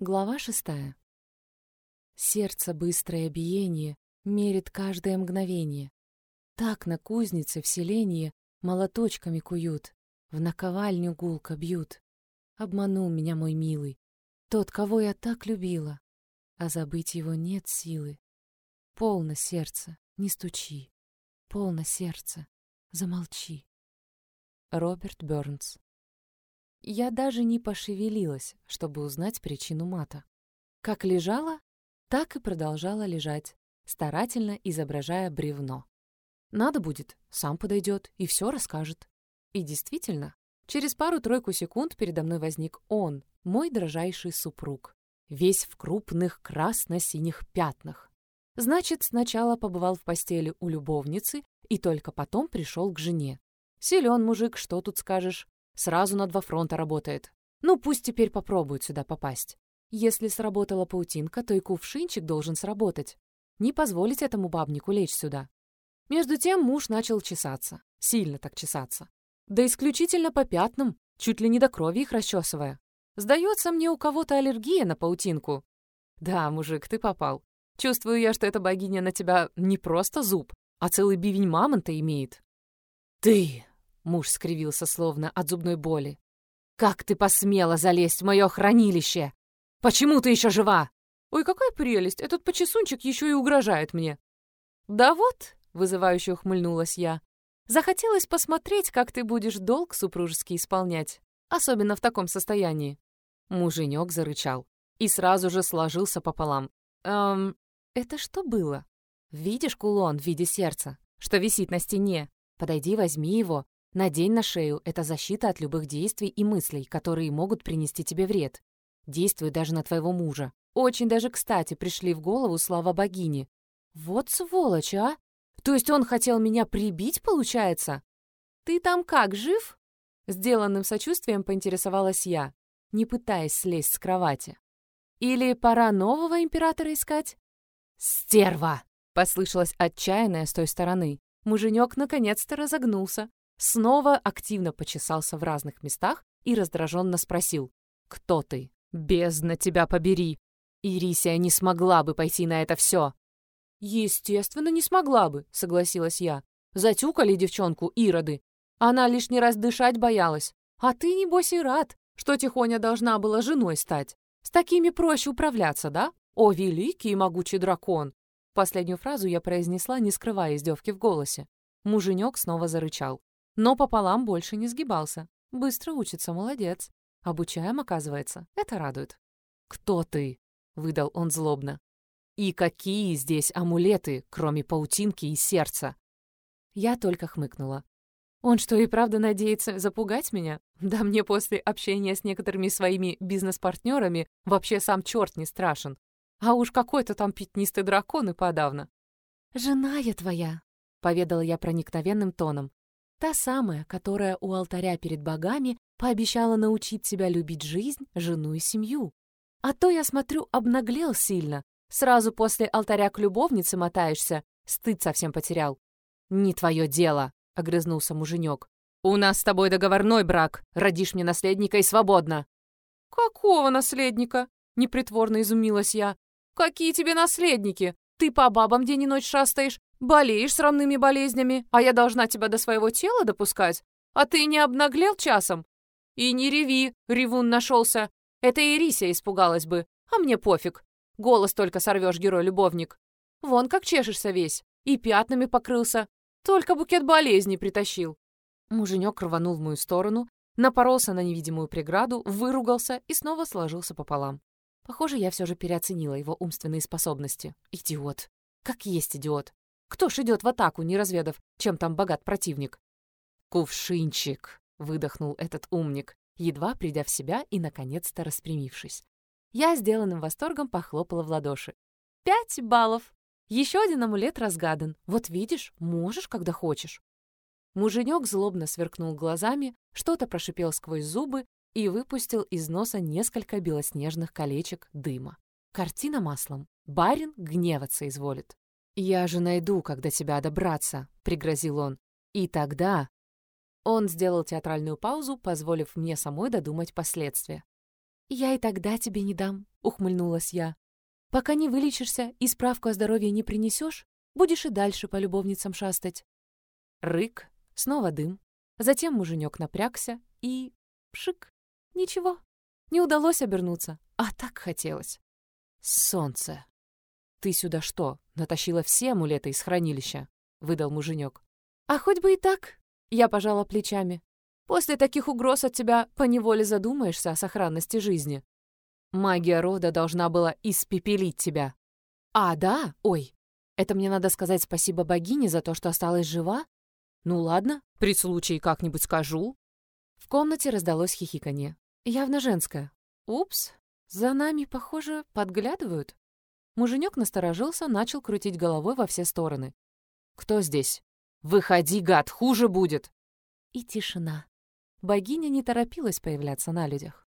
Глава шестая. Сердце быстрое биение мерит каждое мгновение. Так на кузнице в селении молоточками куют, в наковальню гулко бьют. Обманул меня мой милый, тот, кого я так любила, а забыть его нет силы. Полно сердце, не стучи, полно сердце, замолчи. Роберт Бёрнс я даже не пошевелилась, чтобы узнать причину мата. Как лежала, так и продолжала лежать, старательно изображая бревно. Надо будет, сам подойдет и все расскажет. И действительно, через пару-тройку секунд передо мной возник он, мой дрожайший супруг, весь в крупных красно-синих пятнах. Значит, сначала побывал в постели у любовницы и только потом пришел к жене. Силен мужик, что тут скажешь. Сразу на два фронта работает. Ну, пусть теперь попробует сюда попасть. Если сработала паутинка, то и кувшинчик должен сработать. Не позволить этому бабнику лечь сюда. Между тем муж начал чесаться. Сильно так чесаться. Да исключительно по пятнам, чуть ли не до крови их расчесывая. Сдается мне, у кого-то аллергия на паутинку. Да, мужик, ты попал. Чувствую я, что эта богиня на тебя не просто зуб, а целый бивень мамонта имеет. Ты! Муж скривился словно от зубной боли. «Как ты посмела залезть в мое хранилище? Почему ты еще жива?» «Ой, какая прелесть! Этот почесунчик еще и угрожает мне!» «Да вот», — вызывающе ухмыльнулась я, «захотелось посмотреть, как ты будешь долг супружеский исполнять, особенно в таком состоянии». Муженек зарычал и сразу же сложился пополам. «Эм, это что было? Видишь кулон в виде сердца, что висит на стене? Подойди, возьми его Надень на шею — это защита от любых действий и мыслей, которые могут принести тебе вред. Действуй даже на твоего мужа. Очень даже кстати пришли в голову слова богини. Вот сволочь, а! То есть он хотел меня прибить, получается? Ты там как, жив? Сделанным сочувствием поинтересовалась я, не пытаясь слезть с кровати. Или пора нового императора искать? «Стерва!» — послышалось отчаянное с той стороны. Муженек наконец-то разогнулся, снова активно почесался в разных местах и раздраженно спросил «Кто ты? Бездна тебя побери!» Ирисия не смогла бы пойти на это все. «Естественно, не смогла бы», — согласилась я. Затюкали девчонку Ироды. Она лишний раз дышать боялась. А ты, небось, и рад, что Тихоня должна была женой стать. С такими проще управляться, да? О, великий и могучий дракон!» Последнюю фразу я произнесла, не скрывая издевки в голосе. Муженек снова зарычал. Но пополам больше не сгибался. Быстро учится, молодец. Обучаем, оказывается. Это радует. «Кто ты?» — выдал он злобно. «И какие здесь амулеты, кроме паутинки и сердца?» Я только хмыкнула. Он что, и правда надеется запугать меня? Да мне после общения с некоторыми своими бизнес-партнерами вообще сам черт не страшен. А уж какой-то там пятнистый дракон и подавно. «Жена я твоя», — поведала я проникновенным тоном. Та самая, которая у алтаря перед богами пообещала научить себя любить жизнь, жену и семью. А то, я смотрю, обнаглел сильно. Сразу после алтаря к любовнице мотаешься, стыд совсем потерял. «Не твое дело», — огрызнулся муженек. «У нас с тобой договорной брак. Родишь мне наследника и свободно». «Какого наследника?» — непритворно изумилась я. «Какие тебе наследники? Ты по бабам день и ночь шастаешь, Болеешь срамными болезнями, а я должна тебя до своего тела допускать? А ты не обнаглел часом? И не реви, ревун нашелся. Это Ирися испугалась бы, а мне пофиг. Голос только сорвешь, герой-любовник. Вон как чешешься весь, и пятнами покрылся. Только букет болезней притащил. Муженек рванул в мою сторону, напоролся на невидимую преграду, выругался и снова сложился пополам. Похоже, я все же переоценила его умственные способности. Идиот. Как есть идиот. Кто ж идет в атаку, не разведав, чем там богат противник? «Кувшинчик!» — выдохнул этот умник, едва придя в себя и, наконец-то, распрямившись. Я сделанным восторгом похлопала в ладоши. «Пять баллов! Еще один амулет разгадан. Вот видишь, можешь, когда хочешь». Муженек злобно сверкнул глазами, что-то прошипел сквозь зубы и выпустил из носа несколько белоснежных колечек дыма. Картина маслом. Барин гневаться изволит. «Я же найду, когда тебя добраться», — пригрозил он. «И тогда...» Он сделал театральную паузу, позволив мне самой додумать последствия. «Я и тогда тебе не дам», — ухмыльнулась я. «Пока не вылечишься и справку о здоровье не принесешь, будешь и дальше по любовницам шастать». Рык, снова дым. Затем муженек напрягся и... Пшик. Ничего. Не удалось обернуться, а так хотелось. Солнце. «Ты сюда что, натащила все амулеты из хранилища?» — выдал муженек. «А хоть бы и так!» — я пожала плечами. «После таких угроз от тебя поневоле задумаешься о сохранности жизни. Магия рода должна была испепелить тебя». «А, да? Ой, это мне надо сказать спасибо богине за то, что осталась жива? Ну ладно, при случае как-нибудь скажу». В комнате раздалось хихиканье. Явно женское. «Упс, за нами, похоже, подглядывают». Муженек насторожился, начал крутить головой во все стороны. «Кто здесь? Выходи, гад, хуже будет!» И тишина. Богиня не торопилась появляться на людях.